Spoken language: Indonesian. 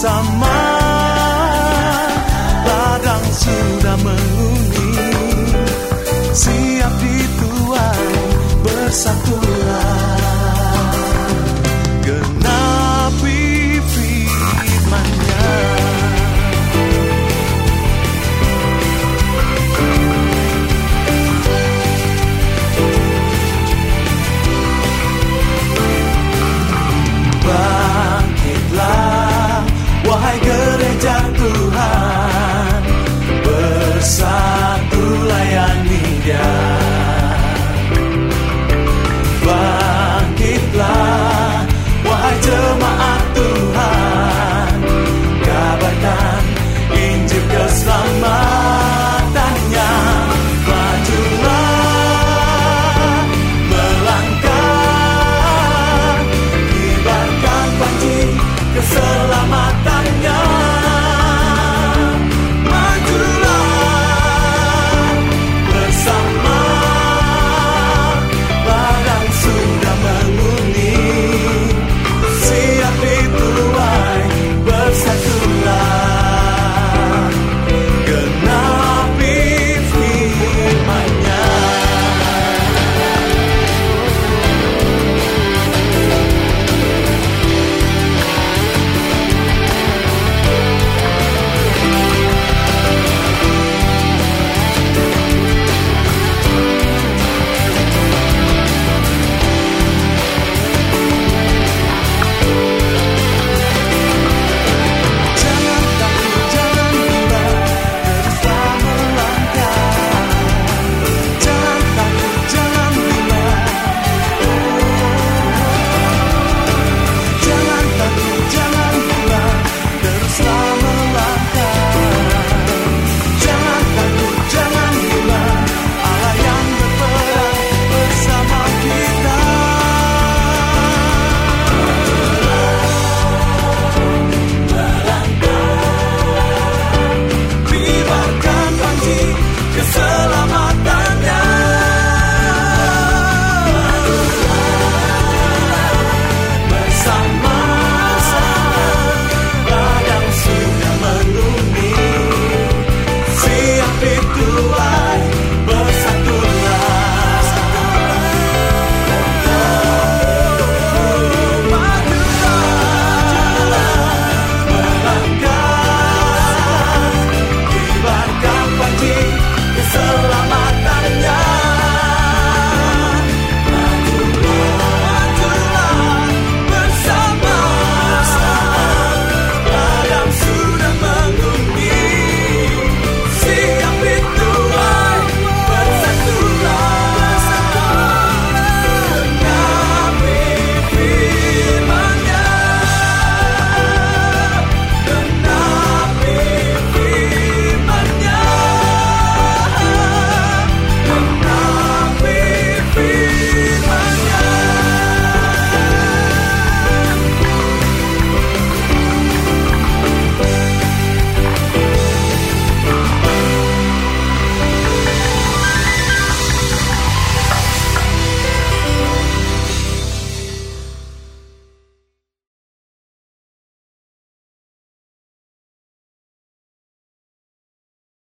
bersama. Ladang sudah menguning Siap dituai bersatu